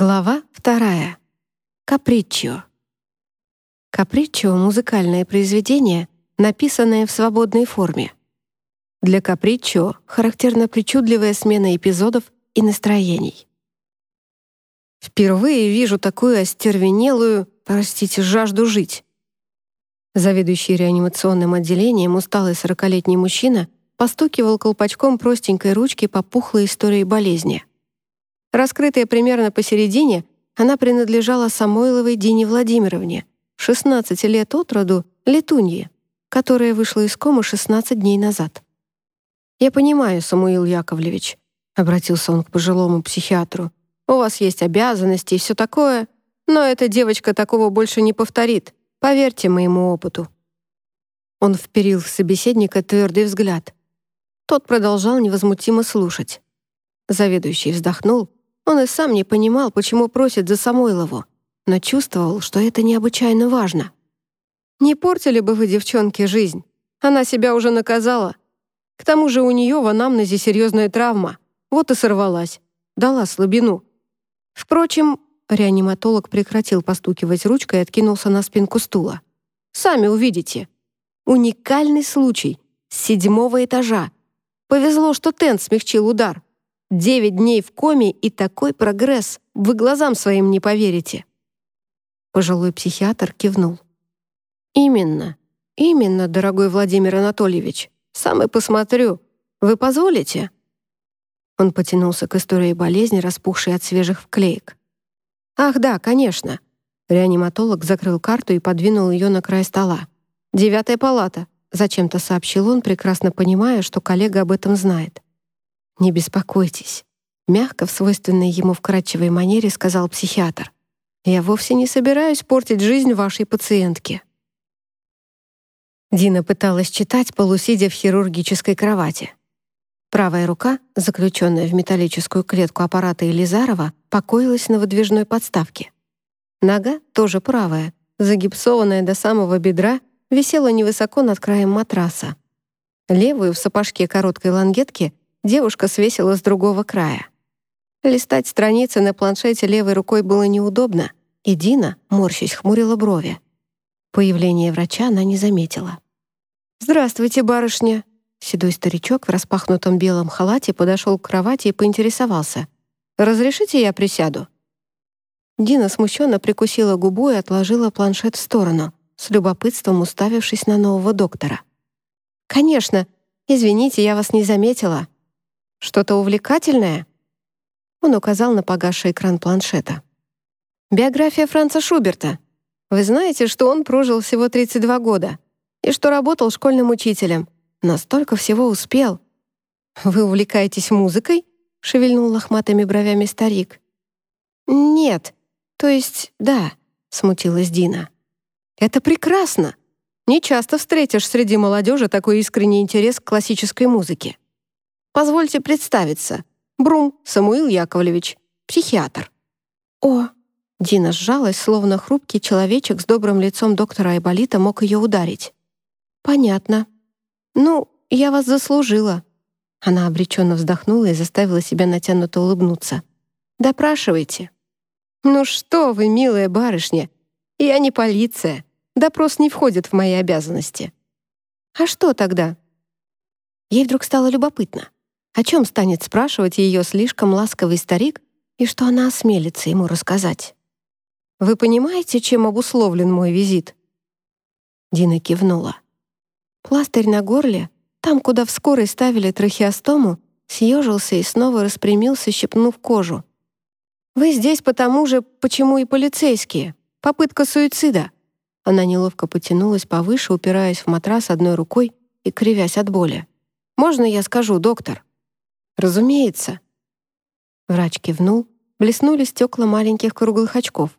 Глава вторая. Каприччо. Каприччо — музыкальное произведение, написанное в свободной форме. Для каприччо характерна причудливая смена эпизодов и настроений. Впервые вижу такую остервенелую, простите, жажду жить. Заведующий реанимационным отделением усталый сорокалетний мужчина постукивал колпачком простенькой ручки по пухлой истории болезни. Раскрытая примерно посередине, она принадлежала Самойловой Дине Владимировне, 16 лет от роду, летунье, которая вышла из комы 16 дней назад. «Я понимаю, Самуил Яковлевич», — обратился он к пожилому психиатру, «у вас есть обязанности и все такое, но эта девочка такого больше не повторит, поверьте моему опыту». Он вперил в собеседника твердый взгляд. Тот продолжал невозмутимо слушать. Заведующий вздохнул он и сам не понимал, почему просит за Самойлову, но чувствовал, что это необычайно важно. «Не портили бы вы, девчонке, жизнь. Она себя уже наказала. К тому же у нее в анамнезе серьезная травма. Вот и сорвалась. Дала слабину. Впрочем, реаниматолог прекратил постукивать ручкой и откинулся на спинку стула. «Сами увидите. Уникальный случай. С седьмого этажа. Повезло, что тент смягчил удар. Девять дней в коме и такой прогресс. Вы глазам своим не поверите». Пожилой психиатр кивнул. «Именно, именно, дорогой Владимир Анатольевич. Сам и посмотрю. Вы позволите?» Он потянулся к истории болезни, распухшей от свежих вклеек. «Ах, да, конечно». Реаниматолог закрыл карту и подвинул ее на край стола. «Девятая палата», — зачем-то сообщил он, прекрасно понимая, что коллега об этом знает. «Не беспокойтесь», — мягко в свойственной ему вкрадчивой манере сказал психиатр. «Я вовсе не собираюсь портить жизнь вашей пациентки». Дина пыталась читать, полусидя в хирургической кровати. Правая рука, заключенная в металлическую клетку аппарата Елизарова, покоилась на выдвижной подставке. Нога, тоже правая, загипсованная до самого бедра, висела невысоко над краем матраса. Левую в сапожке короткой лангетки девушка свесила с другого края. Листать страницы на планшете левой рукой было неудобно, и Дина, морщись, хмурила брови. Появление врача она не заметила. «Здравствуйте, барышня!» Седой старичок в распахнутом белом халате подошел к кровати и поинтересовался. «Разрешите я присяду?» Дина смущенно прикусила губу и отложила планшет в сторону, с любопытством уставившись на нового доктора. «Конечно. Извините, я вас не заметила. Что-то увлекательное?» Он указал на погасший экран планшета. «Биография Франца Шуберта. Вы знаете, что он прожил всего 32 года и что работал школьным учителем. Настолько всего успел». «Вы увлекаетесь музыкой?» — шевельнул лохматыми бровями старик. «Нет, то есть да», — смутилась Дина. «Это прекрасно. Не часто встретишь среди молодежи такой искренний интерес к классической музыке. Позвольте представиться. Брум Самуил Яковлевич, психиатр». «О!» Дина сжалась, словно хрупкий человечек с добрым лицом доктора Айболита мог ее ударить. «Понятно. Ну, я вас заслужила». Она обреченно вздохнула и заставила себя натянуто улыбнуться. «Допрашивайте». «Ну что вы, милая барышня, я не полиция. Допрос не входит в мои обязанности». «А что тогда?» Ей вдруг стало любопытно. О чем станет спрашивать ее слишком ласковый старик и что она осмелится ему рассказать? «Вы понимаете, чем обусловлен мой визит?» Дина кивнула. Пластырь на горле, там, куда в скорой ставили трахеостому, съежился и снова распрямился, щепнув кожу. «Вы здесь потому же, почему и полицейские. Попытка суицида». Она неловко потянулась повыше, упираясь в матрас одной рукой и кривясь от боли. «Можно я скажу, доктор?» «Разумеется». Врач кивнул, блеснули стекла маленьких круглых очков.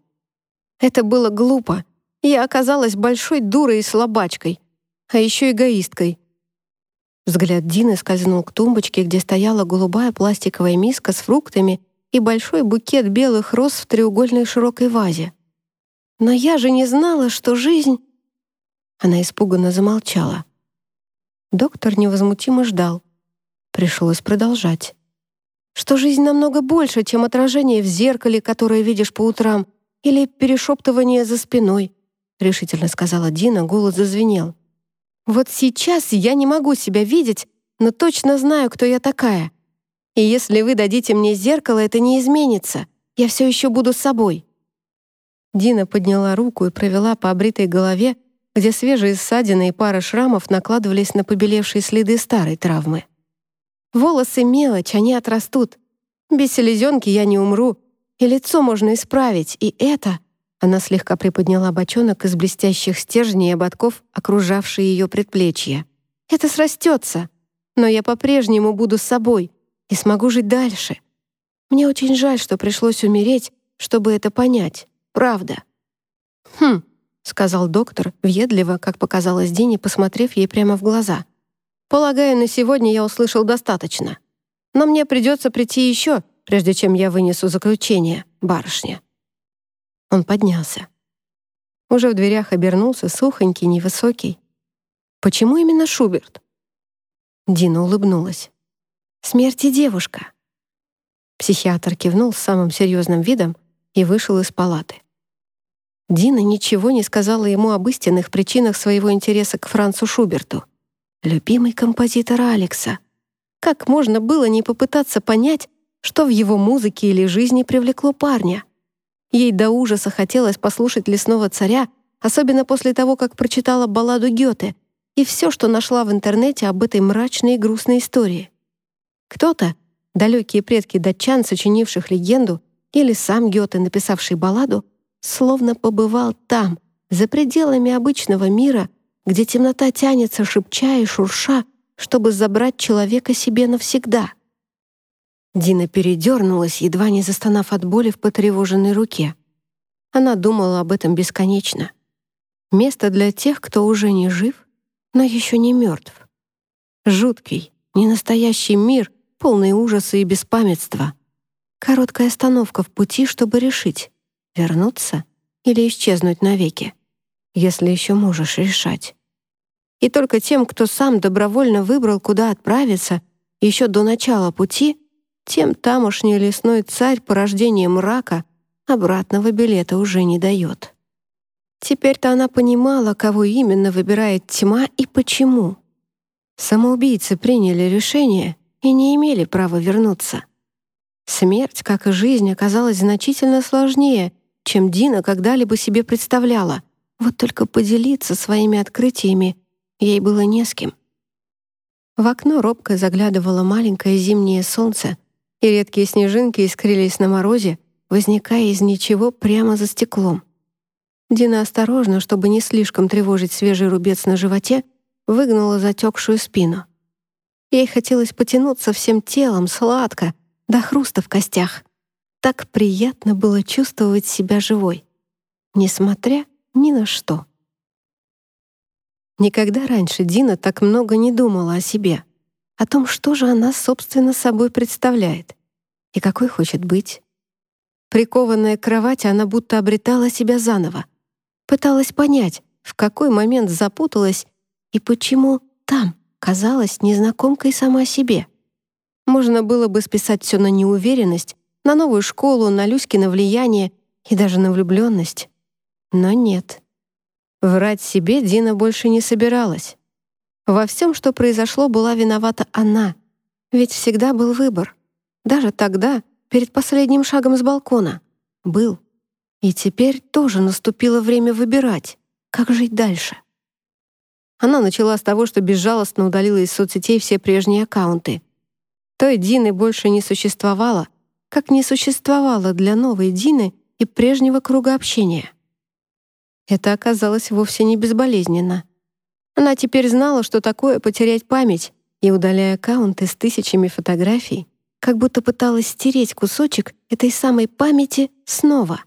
«Это было глупо. Я оказалась большой дурой и слабачкой, а еще эгоисткой». Взгляд Дины скользнул к тумбочке, где стояла голубая пластиковая миска с фруктами и большой букет белых роз в треугольной широкой вазе. «Но я же не знала, что жизнь...» Она испуганно замолчала. Доктор невозмутимо ждал. Пришлось продолжать. что жизнь намного больше, чем отражение в зеркале, которое видишь по утрам, или перешептывание за спиной», — решительно сказала Дина, голос зазвенел. «Вот сейчас я не могу себя видеть, но точно знаю, кто я такая. И если вы дадите мне зеркало, это не изменится. Я все еще буду собой». Дина подняла руку и провела по обритой голове, где свежие ссадины и пара шрамов накладывались на побелевшие следы старой травмы. «Волосы мелочь, они отрастут. Без селезенки я не умру, и лицо можно исправить, и это...» Она слегка приподняла бочонок из блестящих стержней и ободков, окружавшие ее предплечье. «Это срастется, но я по-прежнему буду с собой и смогу жить дальше. Мне очень жаль, что пришлось умереть, чтобы это понять. Правда». «Хм», — сказал доктор, въедливо, как показалось Дине, посмотрев ей прямо в глаза. «Полагаю, на сегодня я услышал достаточно. Но мне придется прийти еще, прежде чем я вынесу заключение, барышня». Он поднялся. Уже в дверях обернулся, сухонький, невысокий. «Почему именно Шуберт?» Дина улыбнулась. «Смерти девушка». Психиатр кивнул с самым серьезным видом и вышел из палаты. Дина ничего не сказала ему об истинных причинах своего интереса к Францу Шуберту. Любимый композитор Алекса. Как можно было не попытаться понять, что в его музыке или жизни привлекло парня? Ей до ужаса хотелось послушать «Лесного царя», особенно после того, как прочитала балладу Гёте и все, что нашла в интернете об этой мрачной и грустной истории. Кто-то, далекие предки датчан, сочинивших легенду, или сам Гёте, написавший балладу, словно побывал там, за пределами обычного мира, где темнота тянется, шепча и шурша, чтобы забрать человека себе навсегда. Дина передернулась, едва не застонав от боли в потревоженной руке. Она думала об этом бесконечно. Место для тех, кто уже не жив, но еще не мертв. Жуткий, ненастоящий мир, полный ужаса и беспамятства. Короткая остановка в пути, чтобы решить, Вернуться или исчезнуть навеки, если еще можешь решать. И только тем, кто сам добровольно выбрал, куда отправиться, еще до начала пути, тем тамошний лесной царь порождение мрака обратного билета уже не дает. Теперь-то она понимала, кого именно выбирает тьма и почему. Самоубийцы приняли решение и не имели права вернуться. Смерть, как и жизнь, оказалась значительно сложнее, чем Дина когда-либо себе представляла. Вот только поделиться своими открытиями ей было не с кем. В окно робко заглядывало маленькое зимнее солнце, и редкие снежинки искрились на морозе, возникая из ничего прямо за стеклом. Дина осторожно, чтобы не слишком тревожить свежий рубец на животе, выгнула затекшую спину. Ей хотелось потянуться всем телом сладко, до хруста в костях. Так приятно было чувствовать себя живой, несмотря ни на что. Никогда раньше Дина так много не думала о себе, о том, что же она, собственно, собой представляет и какой хочет быть. Прикованная к кровати, она будто обретала себя заново, пыталась понять, в какой момент запуталась и почему там казалась незнакомкой сама себе. Можно было бы списать все на неуверенность на новую школу, на Люськино влияние и даже на влюбленность. Но нет. Врать себе Дина больше не собиралась. Во всем, что произошло, была виновата она. Ведь всегда был выбор. Даже тогда, перед последним шагом с балкона. Был. И теперь тоже наступило время выбирать, как жить дальше. Она начала с того, что безжалостно удалила из соцсетей все прежние аккаунты. Той Дины больше не существовало — как не существовало для новой Дины и прежнего круга общения. Это оказалось вовсе не безболезненно. Она теперь знала, что такое потерять память, и, удаляя аккаунты с тысячами фотографий, как будто пыталась стереть кусочек этой самой памяти снова.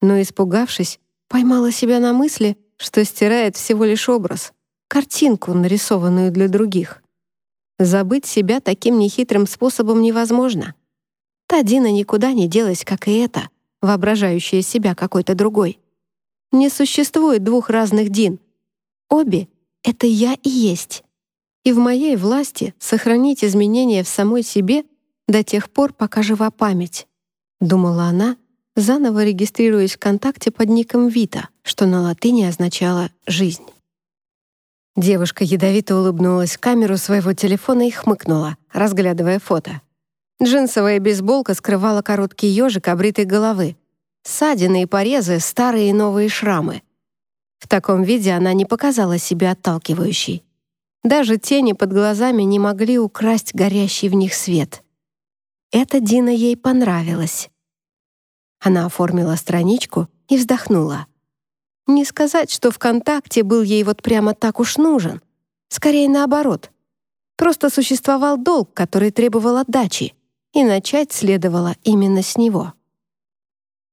Но, испугавшись, поймала себя на мысли, что стирает всего лишь образ, картинку, нарисованную для других. Забыть себя таким нехитрым способом невозможно. Та Дина никуда не делась, как и эта, воображающая себя какой-то другой. Не существует двух разных Дин. Обе — это я и есть. И в моей власти сохранить изменения в самой себе, до тех пор, пока жива память, думала она, заново регистрируясь ВКонтакте под ником Вита, что на латыни означало «жизнь». Девушка ядовито улыбнулась в камеру своего телефона и хмыкнула, разглядывая фото. Джинсовая бейсболка скрывала короткий ежик обритой головы, ссадины и порезы, старые и новые шрамы. В таком виде она не показала себя отталкивающей. Даже тени под глазами не могли украсть горящий в них свет. Это Дина ей понравилось. Она оформила страничку и вздохнула. Не сказать, что ВКонтакте был ей вот прямо так уж нужен. Скорее наоборот. Просто существовал долг, который требовал отдачи, и начать следовало именно с него.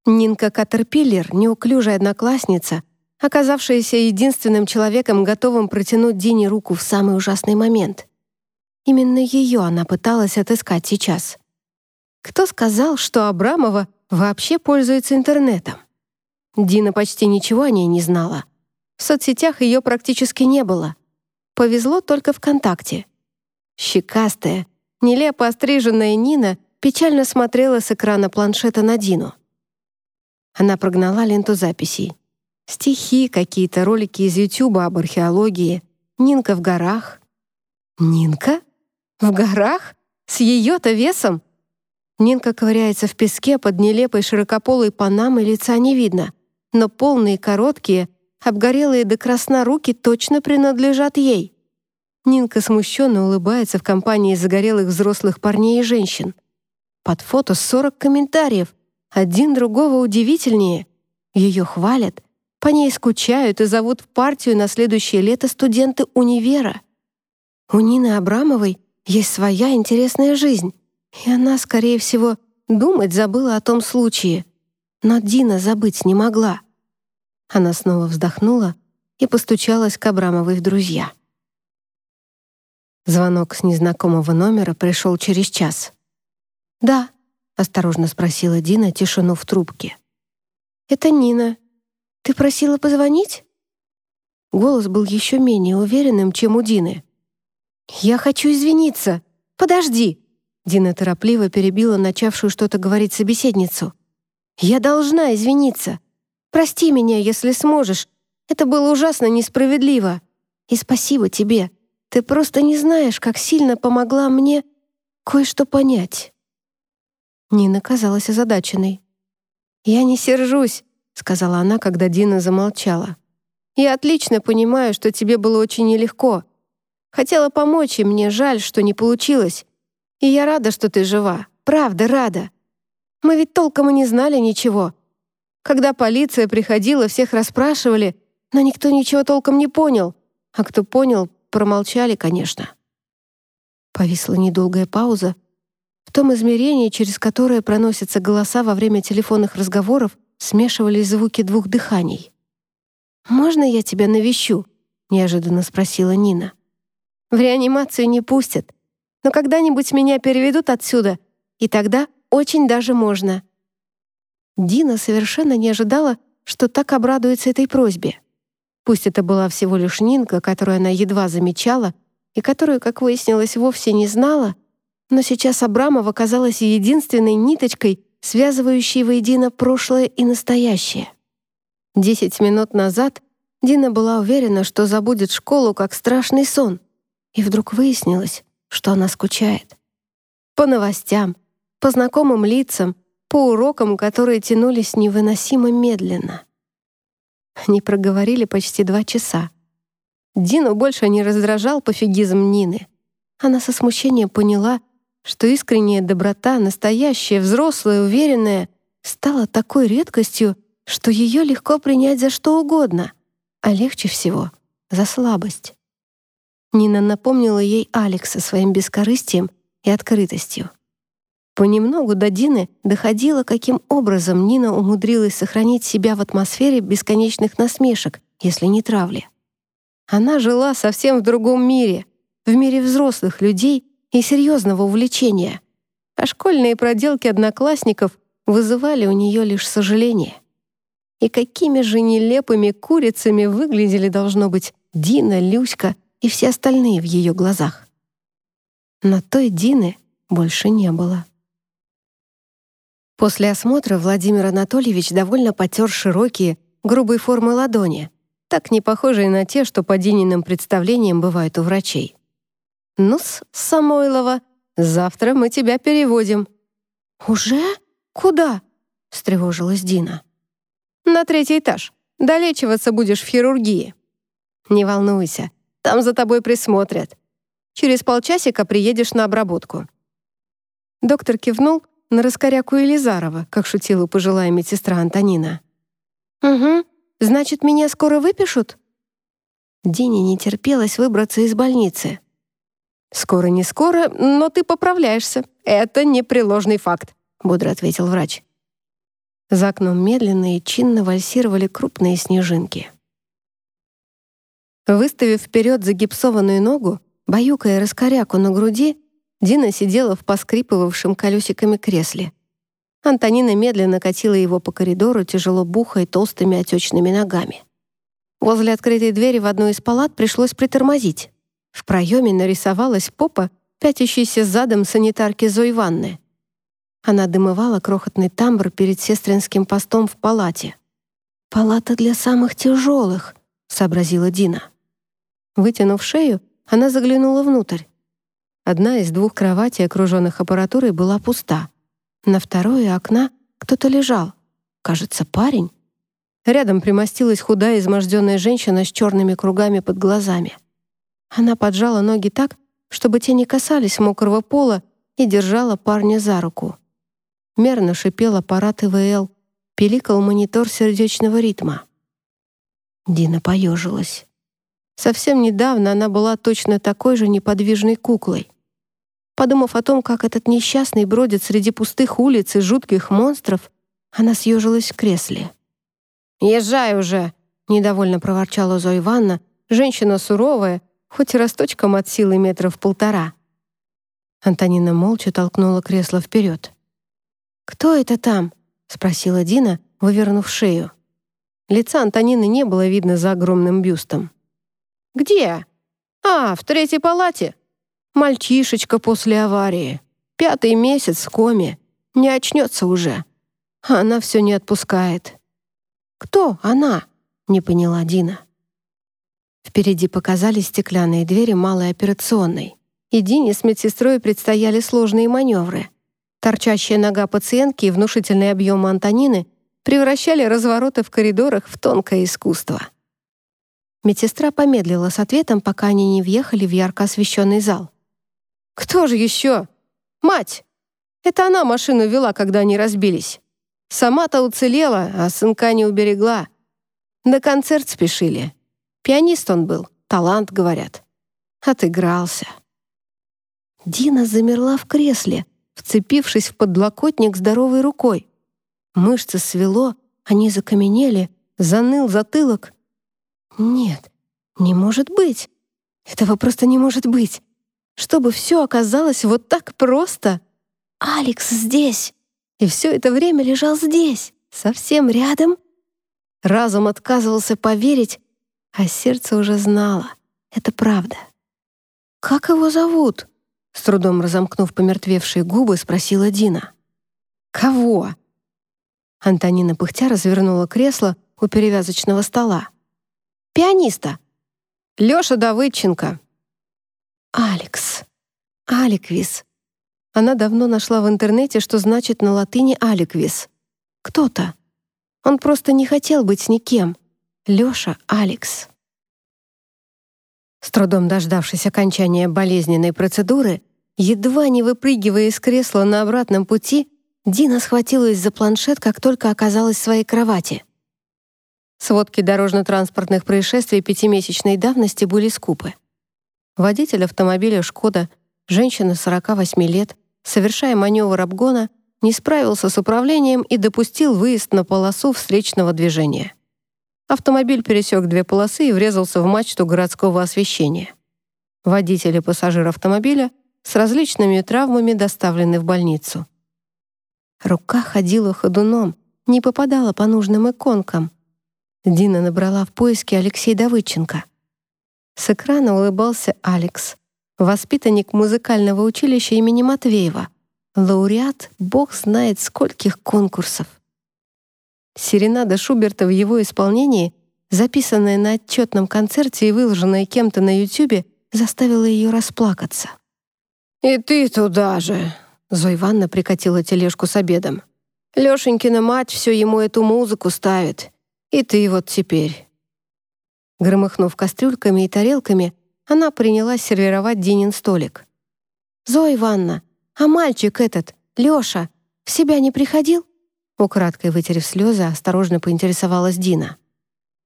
Нинка Катерпиллер, неуклюжая одноклассница, оказавшаяся единственным человеком, готовым протянуть Дине руку в самый ужасный момент. Именно ее она пыталась отыскать сейчас. Кто сказал, что Абрамова вообще пользуется интернетом? Дина почти ничего о ней не знала. В соцсетях ее практически не было. Повезло только ВКонтакте. Щекастая, нелепо остриженная Нина печально смотрела с экрана планшета на Дину. Она прогнала ленту записей. Стихи, какие-то ролики из Ютуба об археологии. Нинка в горах. Нинка? В горах? С ее-то весом? Нинка ковыряется в песке под нелепой широкополой панамой, лица не видно но полные короткие, обгорелые до красна руки точно принадлежат ей. Нинка смущенно улыбается в компании загорелых взрослых парней и женщин. Под фото 40 комментариев, один другого удивительнее. Ее хвалят, по ней скучают и зовут в партию на следующее лето студенты универа. У Нины Абрамовой есть своя интересная жизнь, и она, скорее всего, думать забыла о том случае — но Дина забыть не могла. Она снова вздохнула и постучалась к Абрамовой в друзья. Звонок с незнакомого номера пришел через час. «Да», — осторожно спросила Дина тишину в трубке. «Это Нина. Ты просила позвонить?» Голос был еще менее уверенным, чем у Дины. «Я хочу извиниться. Подожди!» Дина торопливо перебила начавшую что-то говорить собеседницу. Я должна извиниться. Прости меня, если сможешь. Это было ужасно несправедливо. И спасибо тебе. Ты просто не знаешь, как сильно помогла мне кое-что понять». Нина казалась озадаченной. «Я не сержусь», — сказала она, когда Дина замолчала. «Я отлично понимаю, что тебе было очень нелегко. Хотела помочь, и мне жаль, что не получилось. И я рада, что ты жива. Правда, рада. Мы ведь толком и не знали ничего. Когда полиция приходила, всех расспрашивали, но никто ничего толком не понял. А кто понял, промолчали, конечно. Повисла недолгая пауза. В том измерении, через которое проносятся голоса во время телефонных разговоров, смешивались звуки двух дыханий. «Можно я тебя навещу?» — неожиданно спросила Нина. «В реанимацию не пустят, но когда-нибудь меня переведут отсюда, и тогда очень даже можно». Дина совершенно не ожидала, что так обрадуется этой просьбе. Пусть это была всего лишь Нинка, которую она едва замечала и которую, как выяснилось, вовсе не знала, но сейчас Абрамова казалась единственной ниточкой, связывающей воедино прошлое и настоящее. Десять минут назад Дина была уверена, что забудет школу как страшный сон, и вдруг выяснилось, что она скучает. По новостям, по знакомым лицам, по урокам, которые тянулись невыносимо медленно. Они проговорили почти два часа. Дину больше не раздражал пофигизм Нины. Она со смущением поняла, что искренняя доброта, настоящая, взрослая, уверенная, стала такой редкостью, что ее легко принять за что угодно, а легче всего — за слабость. Нина напомнила ей Алекса своим бескорыстием и открытостью. Понемногу до Дины доходило, каким образом Нина умудрилась сохранить себя в атмосфере бесконечных насмешек, если не травли. Она жила совсем в другом мире, в мире взрослых людей и серьезного увлечения, а школьные проделки одноклассников вызывали у нее лишь сожаление. И какими же нелепыми курицами выглядели, должно быть, Дина, Люська и все остальные в ее глазах. На той Дины больше не было. После осмотра Владимир Анатольевич довольно потер широкие, грубой формы ладони, так не похожие на те, что по Дининым представлениям бывают у врачей. «Ну-с, Самойлова, завтра мы тебя переводим». «Уже? Куда?» — встревожилась Дина. «На третий этаж. Долечиваться будешь в хирургии». «Не волнуйся, там за тобой присмотрят. Через полчасика приедешь на обработку». Доктор кивнул на раскоряку Елизарова, как шутила пожилая медсестра Антонина. «Угу, значит, меня скоро выпишут?» Дине не терпелось выбраться из больницы. «Скоро не скоро, но ты поправляешься. Это непреложный факт», — бодро ответил врач. За окном медленно и чинно вальсировали крупные снежинки. Выставив вперед загипсованную ногу, баюкая раскоряку на груди, Дина сидела в поскрипывавшем колесиками кресле. Антонина медленно катила его по коридору, тяжело бухая толстыми отечными ногами. Возле открытой двери в одну из палат пришлось притормозить. В проеме нарисовалась попа, пятящаяся задом санитарки Зои Ванны. Она дымывала крохотный тамбр перед сестринским постом в палате. «Палата для самых тяжелых», — сообразила Дина. Вытянув шею, она заглянула внутрь. Одна из двух кроватей, окруженных аппаратурой, была пуста. На второе окна кто-то лежал. Кажется, парень. Рядом примостилась худая, изможденная женщина с черными кругами под глазами. Она поджала ноги так, чтобы те не касались мокрого пола, и держала парня за руку. Мерно шипел аппарат ИВЛ, пиликал монитор сердечного ритма. Дина поежилась. Совсем недавно она была точно такой же неподвижной куклой. Подумав о том, как этот несчастный бродит среди пустых улиц и жутких монстров, она съежилась в кресле. «Езжай уже!» — недовольно проворчала Зоя Ивановна, женщина суровая, хоть и росточком от силы метров полтора. Антонина молча толкнула кресло вперед. «Кто это там?» — спросила Дина, вывернув шею. Лица Антонины не было видно за огромным бюстом. «Где?» «А, в третьей палате. Мальчишечка после аварии. Пятый месяц в коме. Не очнется уже. Она все не отпускает». «Кто она?» — не поняла Дина. Впереди показались стеклянные двери малой операционной. И Дине с медсестрой предстояли сложные маневры — Торчащая нога пациентки и внушительный объем Антонины превращали развороты в коридорах в тонкое искусство. Медсестра помедлила с ответом, пока они не въехали в ярко освещенный зал. «Кто же еще? Мать! Это она машину вела, когда они разбились. Сама-то уцелела, а сынка не уберегла. На концерт спешили. Пианист он был, талант, говорят. Отыгрался». Дина замерла в кресле — вцепившись в подлокотник здоровой рукой. Мышцы свело, они закаменели, заныл затылок. Нет, не может быть. Этого просто не может быть. Чтобы все оказалось вот так просто. Алекс здесь. И все это время лежал здесь, совсем рядом. Разум отказывался поверить, а сердце уже знало. Это правда. «Как его зовут?» С трудом разомкнув помертвевшие губы, спросила Дина. «Кого?» Антонина пыхтя развернула кресло у перевязочного стола. «Пианиста. Лёша Давыдченко». «Алекс. Аликвис». Она давно нашла в интернете, что значит на латыни «аликвис». Кто-то. Он просто не хотел быть никем. Лёша Алекс. С трудом дождавшись окончания болезненной процедуры, Едва не выпрыгивая из кресла на обратном пути, Дина схватилась за планшет, как только оказалась в своей кровати. Сводки дорожно-транспортных происшествий пятимесячной давности были скупы. Водитель автомобиля «Шкода», женщина 48 лет, совершая маневр обгона, не справился с управлением и допустил выезд на полосу встречного движения. Автомобиль пересек две полосы и врезался в мачту городского освещения. Водитель и пассажир автомобиля — с различными травмами доставлены в больницу. Рука ходила ходуном, не попадала по нужным иконкам. Дина набрала в поиске Алексей Давыдченко. С экрана улыбался Алекс. воспитанник музыкального училища имени Матвеева, лауреат бог знает скольких конкурсов. Серенада Шуберта в его исполнении, записанная на отчетном концерте и выложенная кем-то на Ютубе, заставила ее расплакаться. «И ты туда же!» Зоя Ивановна прикатила тележку с обедом. «Лешенькина мать все ему эту музыку ставит. И ты вот теперь». Громыхнув кастрюльками и тарелками, она принялась сервировать Динин столик. «Зоя Ивановна, а мальчик этот, Лёша, в себя не приходил?» Украдкой вытерев слезы, осторожно поинтересовалась Дина.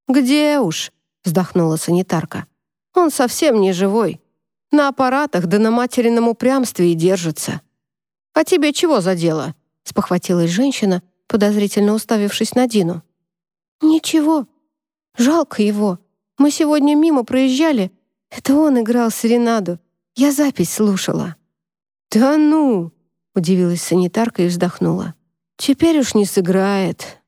«Где уж?» — вздохнула санитарка. «Он совсем не живой. На аппаратах да на материном упрямстве и держится». «А тебе чего за дело?» — спохватилась женщина, подозрительно уставившись на Дину. «Ничего. Жалко его. Мы сегодня мимо проезжали. Это он играл серенаду. Я запись слушала». «Да ну!» — удивилась санитарка и вздохнула. «Теперь уж не сыграет».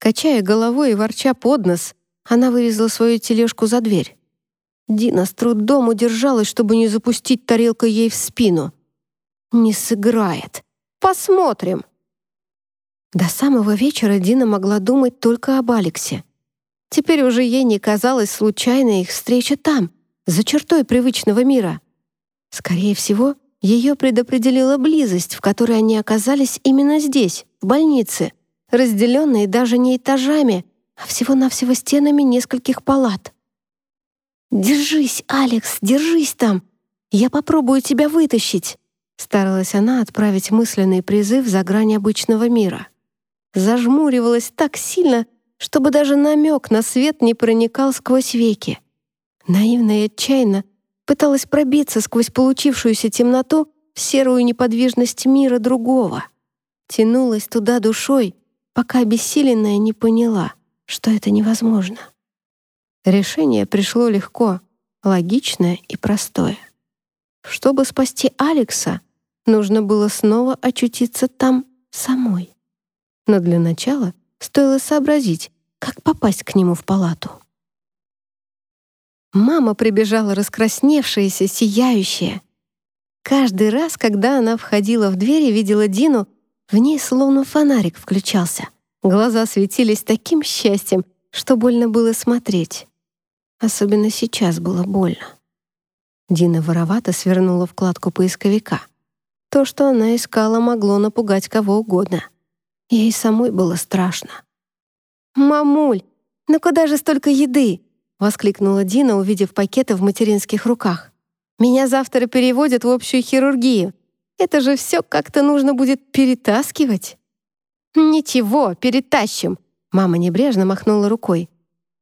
Качая головой и ворча под нос, она вывезла свою тележку за дверь. Дина с трудом удержалась, чтобы не запустить тарелкой ей в спину. «Не сыграет. Посмотрим». До самого вечера Дина могла думать только об Алексе. Теперь уже ей не казалась случайной их встреча там, за чертой привычного мира. Скорее всего, ее предопределила близость, в которой они оказались именно здесь, в больнице, разделенные даже не этажами, а всего-навсего стенами нескольких палат. «Держись, Алекс, держись там! Я попробую тебя вытащить!» Старалась она отправить мысленный призыв за грань обычного мира. Зажмуривалась так сильно, чтобы даже намек на свет не проникал сквозь веки. Наивно и отчаянно пыталась пробиться сквозь получившуюся темноту в серую неподвижность мира другого. Тянулась туда душой, пока обессиленная не поняла, что это невозможно. Решение пришло легко, логичное и простое. Чтобы спасти Алекса, нужно было снова очутиться там самой. Но для начала стоило сообразить, как попасть к нему в палату. Мама прибежала раскрасневшаяся, сияющая. Каждый раз, когда она входила в дверь и видела Дину, в ней словно фонарик включался. Глаза светились таким счастьем, что больно было смотреть. Особенно сейчас было больно. Дина воровато свернула вкладку поисковика. То, что она искала, могло напугать кого угодно. Ей самой было страшно. «Мамуль, ну куда же столько еды?» — воскликнула Дина, увидев пакеты в материнских руках. «Меня завтра переводят в общую хирургию. Это же все как-то нужно будет перетаскивать». «Ничего, перетащим», — мама небрежно махнула рукой.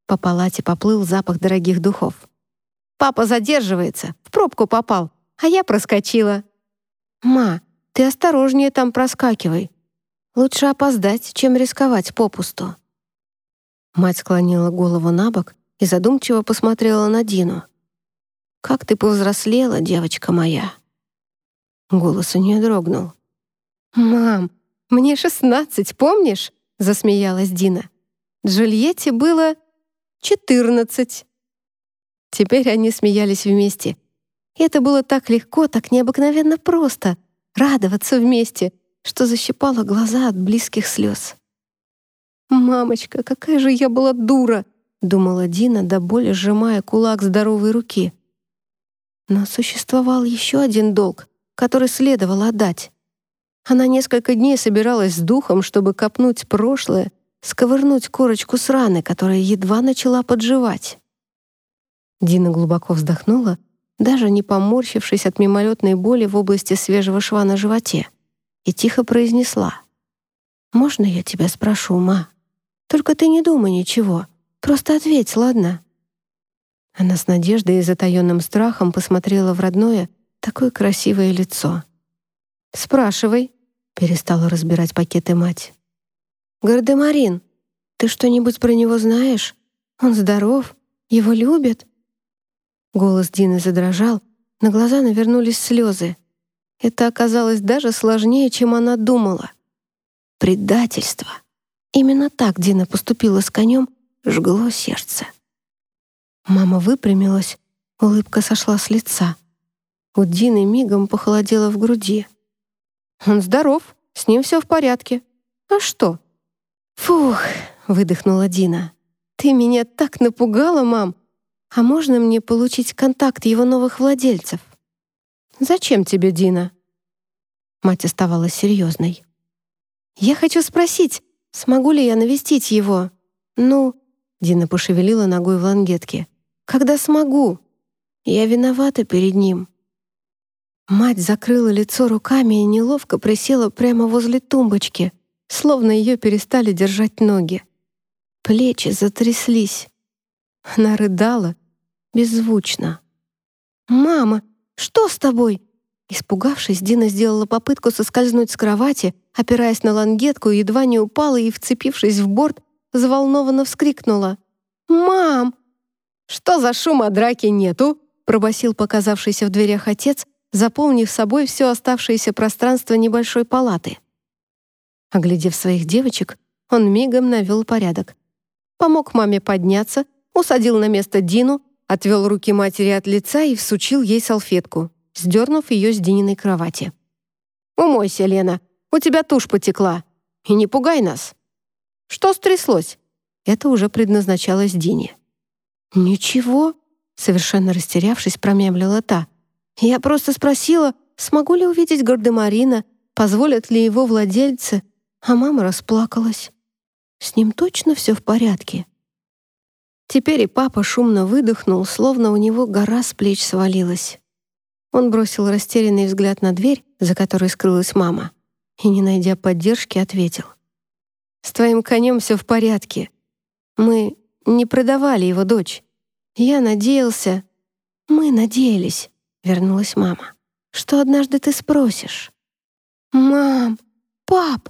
По палате поплыл запах дорогих духов. «Папа задерживается, в пробку попал, а я проскочила». «Ма, ты осторожнее там проскакивай. Лучше опоздать, чем рисковать попусту». Мать склонила голову на бок и задумчиво посмотрела на Дину. «Как ты повзрослела, девочка моя!» Голос у нее дрогнул. «Мам, мне шестнадцать, помнишь?» — засмеялась Дина. «Джульетте было четырнадцать. Теперь они смеялись вместе. И это было так легко, так необыкновенно просто — радоваться вместе, что защипало глаза от близких слез. «Мамочка, какая же я была дура!» — думала Дина, до боли сжимая кулак здоровой руки. Но существовал еще один долг, который следовало отдать. Она несколько дней собиралась с духом, чтобы копнуть прошлое сковырнуть корочку с раны, которая едва начала подживать. Дина глубоко вздохнула, даже не поморщившись от мимолетной боли в области свежего шва на животе, и тихо произнесла. «Можно я тебя спрошу, ма? Только ты не думай ничего, просто ответь, ладно?» Она с надеждой и затаённым страхом посмотрела в родное, такое красивое лицо. «Спрашивай», — перестала разбирать пакеты мать. «Гардемарин, ты что-нибудь про него знаешь? Он здоров? Его любят?» Голос Дины задрожал, на глаза навернулись слезы. Это оказалось даже сложнее, чем она думала. Предательство. Именно так Дина поступила с конем, жгло сердце. Мама выпрямилась, улыбка сошла с лица. У Дины мигом похолодело в груди. «Он здоров, с ним все в порядке. А что?» «Фух», — выдохнула Дина. «Ты меня так напугала, мам. А можно мне получить контакт его новых владельцев?» «Зачем тебе, Дина?» Мать оставалась серьезной. «Я хочу спросить, смогу ли я навестить его? Ну...» Дина пошевелила ногой в лангетке. «Когда смогу? Я виновата перед ним». Мать закрыла лицо руками и неловко присела прямо возле тумбочки, словно ее перестали держать ноги. Плечи затряслись. Она рыдала беззвучно. «Мама, что с тобой?» Испугавшись, Дина сделала попытку соскользнуть с кровати, опираясь на лангетку, едва не упала и, вцепившись в борт, заволнованно вскрикнула. «Мам!» «Что за шум, а драки нету?» пробасил показавшийся в дверях отец, заполнив собой все оставшееся пространство небольшой палаты. Оглядев своих девочек, он мигом навел порядок. Помог маме подняться, усадил на место Дину, отвел руки матери от лица и всучил ей салфетку, сдернув ее с Дининой кровати. «Умойся, Лена, у тебя тушь потекла. И не пугай нас». «Что стряслось?» Это уже предназначалось Дине. «Ничего», — совершенно растерявшись, промямлила та. Я просто спросила, смогу ли увидеть Гардемарина, позволят ли его владельцы, а мама расплакалась. С ним точно все в порядке. Теперь и папа шумно выдохнул, словно у него гора с плеч свалилась. Он бросил растерянный взгляд на дверь, за которой скрылась мама, и, не найдя поддержки, ответил. «С твоим конем все в порядке. Мы не продавали его дочь. Я надеялся...» «Мы надеялись», — вернулась мама, «что однажды ты спросишь». «Мам! Пап!»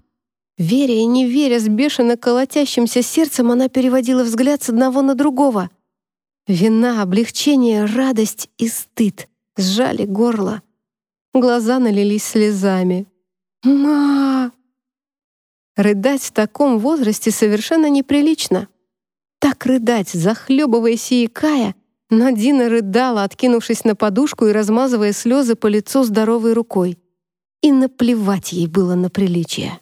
Веря и не веря, с бешено колотящимся сердцем она переводила взгляд с одного на другого. Вина, облегчение, радость и стыд сжали горло. Глаза налились слезами. «Ма!» Рыдать в таком возрасте совершенно неприлично. Так рыдать, захлебываясь и икая, но Дина рыдала, откинувшись на подушку и размазывая слезы по лицу здоровой рукой. И наплевать ей было на приличие.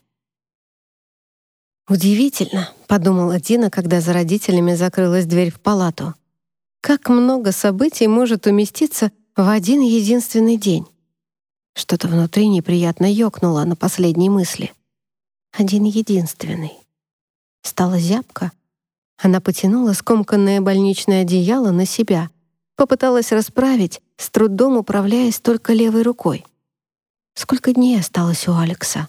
«Удивительно», — подумала Дина, когда за родителями закрылась дверь в палату. «Как много событий может уместиться в один единственный день?» Что-то внутри неприятно ёкнуло на последней мысли. Один единственный. Стала зябко, она потянула скомканное больничное одеяло на себя, попыталась расправить, с трудом управляясь только левой рукой. Сколько дней осталось у Алекса?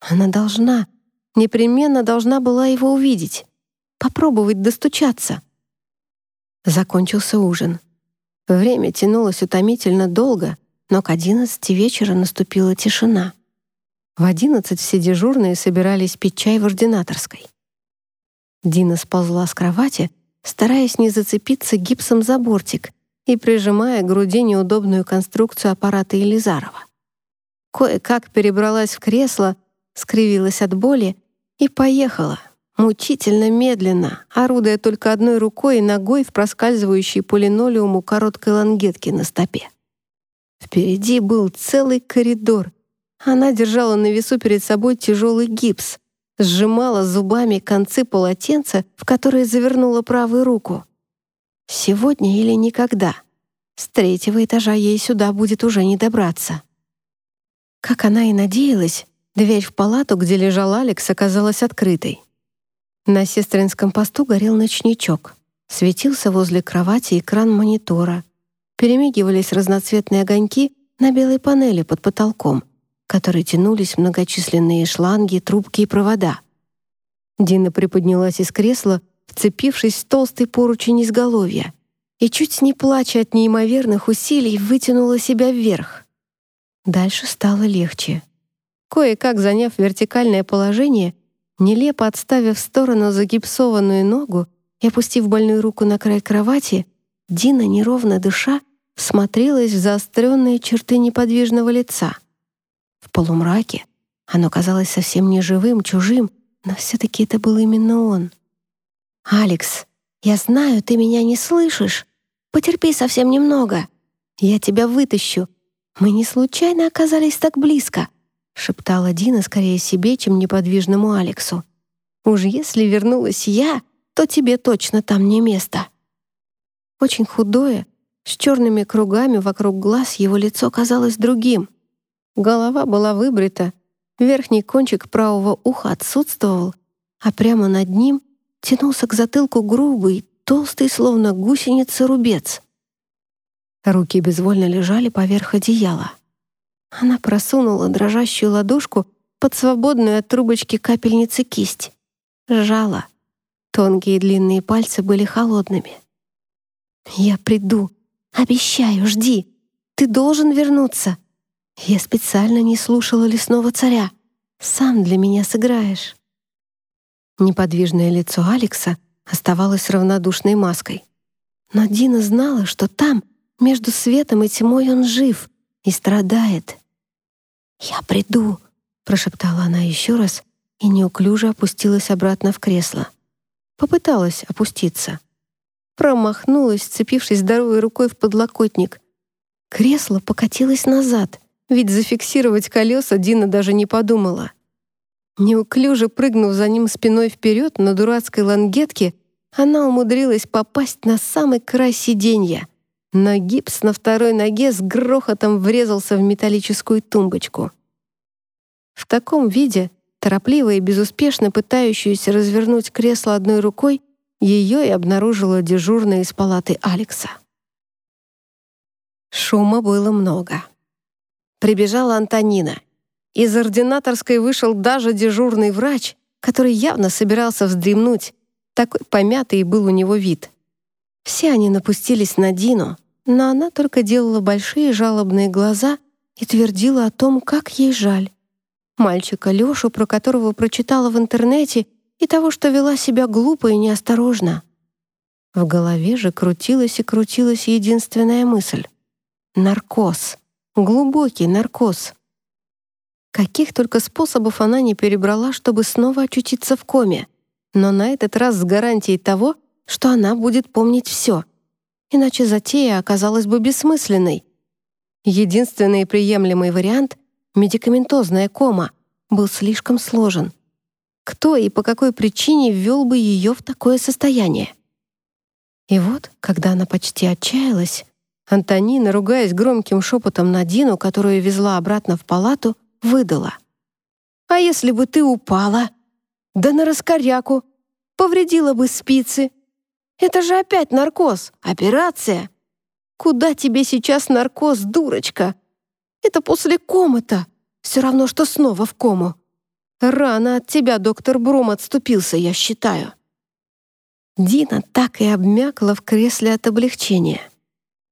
Она должна, непременно должна была его увидеть, попробовать достучаться. Закончился ужин. Время тянулось утомительно долго, но к одиннадцати вечера наступила тишина. В одиннадцать все дежурные собирались пить чай в ординаторской. Дина сползла с кровати, стараясь не зацепиться гипсом за бортик и прижимая к груди неудобную конструкцию аппарата Елизарова. Кое-как перебралась в кресло, скривилась от боли и поехала, мучительно медленно, орудуя только одной рукой и ногой в проскальзывающей по линолеуму короткой лангетке на стопе. Впереди был целый коридор. Она держала на весу перед собой тяжелый гипс, сжимала зубами концы полотенца, в которые завернула правую руку. Сегодня или никогда. С третьего этажа ей сюда будет уже не добраться. Как она и надеялась, дверь в палату, где лежал Алекс, оказалась открытой. На сестринском посту горел ночничок. Светился возле кровати экран монитора. Перемигивались разноцветные огоньки на белой панели под потолком которой тянулись многочисленные шланги, трубки и провода. Дина приподнялась из кресла, вцепившись в толстый поручень изголовья, и, чуть не плача от неимоверных усилий, вытянула себя вверх. Дальше стало легче. Кое-как заняв вертикальное положение, нелепо отставив в сторону загипсованную ногу и опустив больную руку на край кровати, Дина, неровно дыша, смотрелась в заостренные черты неподвижного лица — в полумраке оно казалось совсем не живым, чужим, но все-таки это был именно он. «Алекс, я знаю, ты меня не слышишь. Потерпи совсем немного. Я тебя вытащу. Мы не случайно оказались так близко», — шептала Дина скорее себе, чем неподвижному Алексу. «Уж если вернулась я, то тебе точно там не место». Очень худое, с черными кругами вокруг глаз его лицо казалось другим. Голова была выбрита, верхний кончик правого уха отсутствовал, а прямо над ним тянулся к затылку грубый, толстый, словно гусеница, рубец. Руки безвольно лежали поверх одеяла. Она просунула дрожащую ладошку под свободную от трубочки капельницы кисть. Жала. Тонкие длинные пальцы были холодными. «Я приду. Обещаю, жди. Ты должен вернуться. Я специально не слушала лесного царя. Сам для меня сыграешь». Неподвижное лицо Алекса оставалось равнодушной маской. Но Дина знала, что там — между светом и тьмой он жив и страдает. «Я приду», — прошептала она еще раз и неуклюже опустилась обратно в кресло. Попыталась опуститься. Промахнулась, цепившись здоровой рукой в подлокотник. Кресло покатилось назад, ведь зафиксировать колеса Дина даже не подумала. Неуклюже прыгнув за ним спиной вперед на дурацкой лангетке, она умудрилась попасть на самый край сиденья — но гипс на второй ноге с грохотом врезался в металлическую тумбочку. В таком виде, торопливо и безуспешно пытающуюся развернуть кресло одной рукой, ее и обнаружила дежурная из палаты Алекса. Шума было много. Прибежала Антонина. Из ординаторской вышел даже дежурный врач, который явно собирался вздремнуть. Такой помятый был у него вид. Все они напустились на Дину, но она только делала большие жалобные глаза и твердила о том, как ей жаль. Мальчика Лёшу, про которого прочитала в интернете, и того, что вела себя глупо и неосторожно. В голове же крутилась и крутилась единственная мысль. Наркоз. Глубокий наркоз. Каких только способов она не перебрала, чтобы снова очутиться в коме, но на этот раз с гарантией того, что она будет помнить все. Иначе затея оказалась бы бессмысленной. Единственный приемлемый вариант — медикаментозная кома — был слишком сложен. Кто и по какой причине ввел бы ее в такое состояние? И вот, когда она почти отчаялась, Антонина, ругаясь громким шепотом на Дину, которую везла обратно в палату, выдала. «А если бы ты упала? Да на раскоряку! Повредила бы спицы, это же опять наркоз, операция. Куда тебе сейчас наркоз, дурочка? Это после комы-то. Все равно, что снова в кому. Рано от тебя доктор Брум отступился, я считаю. Дина так и обмякла в кресле от облегчения.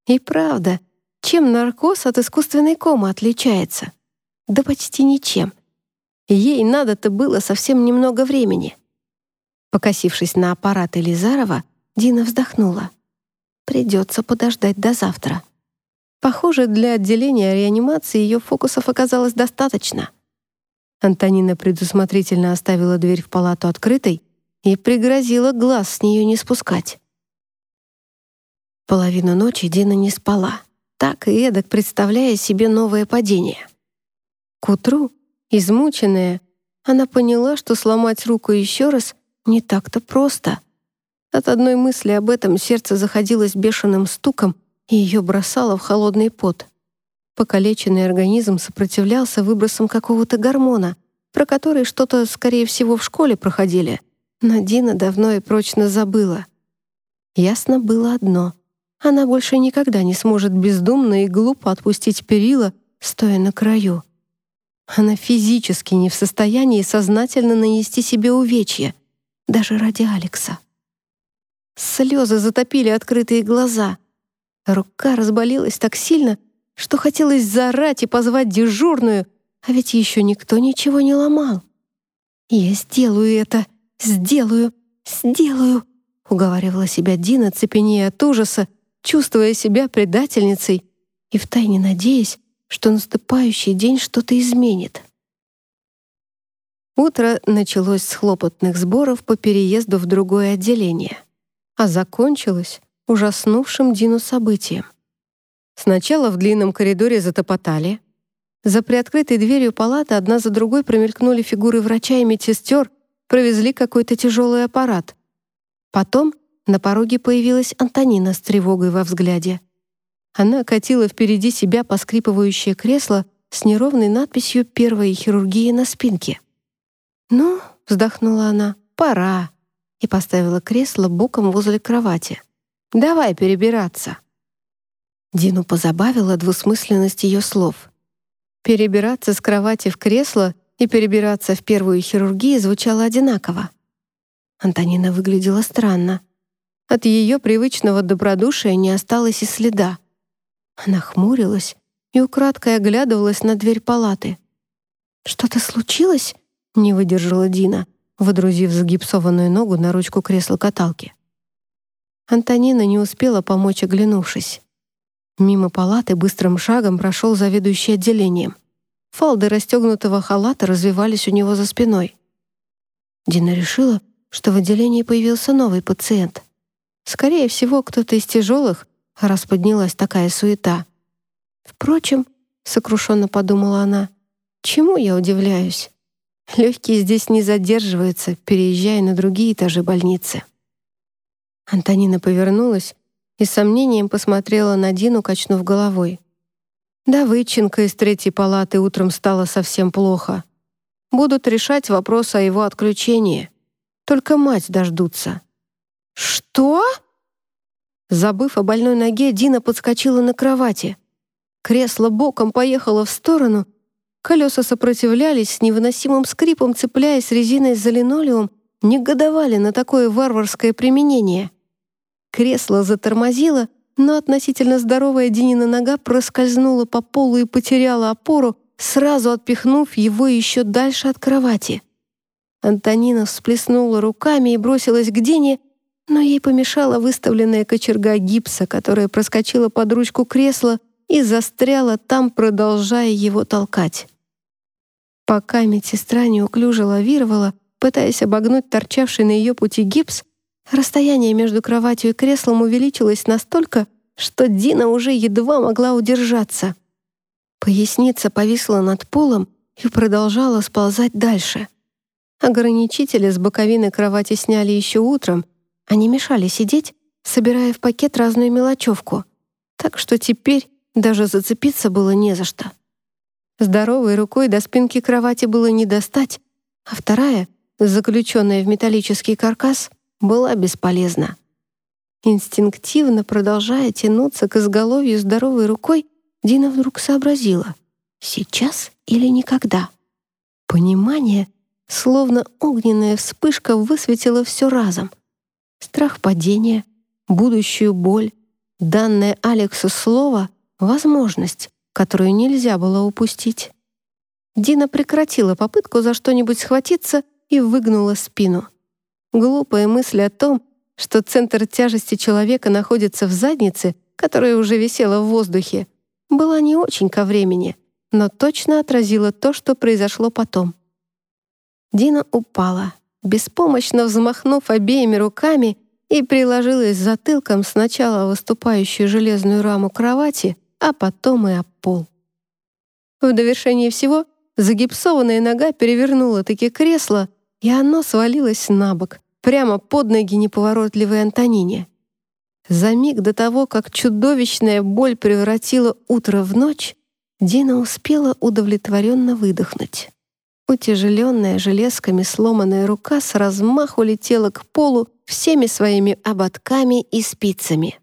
И правда, чем наркоз от искусственной комы отличается? Да почти ничем. Ей надо-то было совсем немного времени. Покосившись на аппарат Элизарова, Дина вздохнула. Придется подождать до завтра. Похоже, для отделения реанимации ее фокусов оказалось достаточно. Антонина предусмотрительно оставила дверь в палату открытой и пригрозила глаз с нее не спускать. Половину ночи Дина не спала, так и эдак представляя себе новое падение. К утру, измученная, она поняла, что сломать руку еще раз не так-то просто — от одной мысли об этом сердце заходилось бешеным стуком, и ее бросало в холодный пот. Покалеченный организм сопротивлялся выбросам какого-то гормона, про который что-то, скорее всего, в школе проходили. Но Дина давно и прочно забыла. Ясно было одно. Она больше никогда не сможет бездумно и глупо отпустить перила, стоя на краю. Она физически не в состоянии сознательно нанести себе увечья, даже ради Алекса. Слезы затопили открытые глаза. Рука разболелась так сильно, что хотелось заорать и позвать дежурную, а ведь еще никто ничего не ломал. «Я сделаю это! Сделаю! Сделаю!» — уговаривала себя Дина, цепенея от ужаса, чувствуя себя предательницей и втайне надеясь, что наступающий день что-то изменит. Утро началось с хлопотных сборов по переезду в другое отделение а закончилось ужаснувшим Дину событием. Сначала в длинном коридоре затопотали. За приоткрытой дверью палаты одна за другой промелькнули фигуры врача и медсестер, провезли какой-то тяжелый аппарат. Потом на пороге появилась Антонина с тревогой во взгляде. Она катила впереди себя поскрипывающее кресло с неровной надписью «Первая хирургия» на спинке. «Ну», — вздохнула она, — «пора», и поставила кресло боком возле кровати. «Давай перебираться». Дину позабавила двусмысленность ее слов. Перебираться с кровати в кресло и перебираться в первую хирургию звучало одинаково. Антонина выглядела странно. От ее привычного добродушия не осталось и следа. Она хмурилась и украдкой оглядывалась на дверь палаты. «Что-то случилось?» — не выдержала Дина, водрузив загипсованную ногу на ручку кресла-каталки. Антонина не успела помочь, оглянувшись. Мимо палаты быстрым шагом прошел заведующий отделением. Фалды расстегнутого халата развивались у него за спиной. Дина решила, что в отделении появился новый пациент. Скорее всего, кто-то из тяжелых, раз поднялась такая суета. Впрочем, сокрушенно подумала она, чему я удивляюсь? Легкие здесь не задерживаются, переезжая на другие этажи больницы. Антонина повернулась и с сомнением посмотрела на Дину, качнув головой. Да, Выченко из третьей палаты утром стало совсем плохо. Будут решать вопрос о его отключении. Только мать дождутся. «Что?» Забыв о больной ноге, Дина подскочила на кровати. Кресло боком поехало в сторону, колеса сопротивлялись с невыносимым скрипом, цепляясь резиной за линолеум, негодовали на такое варварское применение. Кресло затормозило, но относительно здоровая Динина нога проскользнула по полу и потеряла опору, сразу отпихнув его еще дальше от кровати. Антонина всплеснула руками и бросилась к Дине, но ей помешала выставленная кочерга гипса, которая проскочила под ручку кресла и застряла там, продолжая его толкать. Пока медсестра неуклюже лавировала, пытаясь обогнуть торчавший на ее пути гипс, Расстояние между кроватью и креслом увеличилось настолько, что Дина уже едва могла удержаться. Поясница повисла над полом и продолжала сползать дальше. Ограничители с боковины кровати сняли еще утром, они мешали сидеть, собирая в пакет разную мелочевку. Так что теперь даже зацепиться было не за что. Здоровой рукой до спинки кровати было не достать, а вторая, заключенная в металлический каркас, была бесполезна. Инстинктивно продолжая тянуться к изголовью здоровой рукой, Дина вдруг сообразила — сейчас или никогда. Понимание, словно огненная вспышка, высветило все разом. Страх падения, будущую боль, данное Алексу слово — возможность, которую нельзя было упустить. Дина прекратила попытку за что-нибудь схватиться и выгнула спину — Глупая мысль о том, что центр тяжести человека находится в заднице, которая уже висела в воздухе, была не очень ко времени, но точно отразила то, что произошло потом. Дина упала, беспомощно взмахнув обеими руками и приложилась затылком сначала выступающую железную раму кровати, а потом и об пол. В довершении всего загипсованная нога перевернула таки кресло, и оно свалилось на бок, прямо под ноги неповоротливой Антонине. За миг до того, как чудовищная боль превратила утро в ночь, Дина успела удовлетворенно выдохнуть. Утяжеленная железками сломанная рука с размаху летела к полу всеми своими ободками и спицами.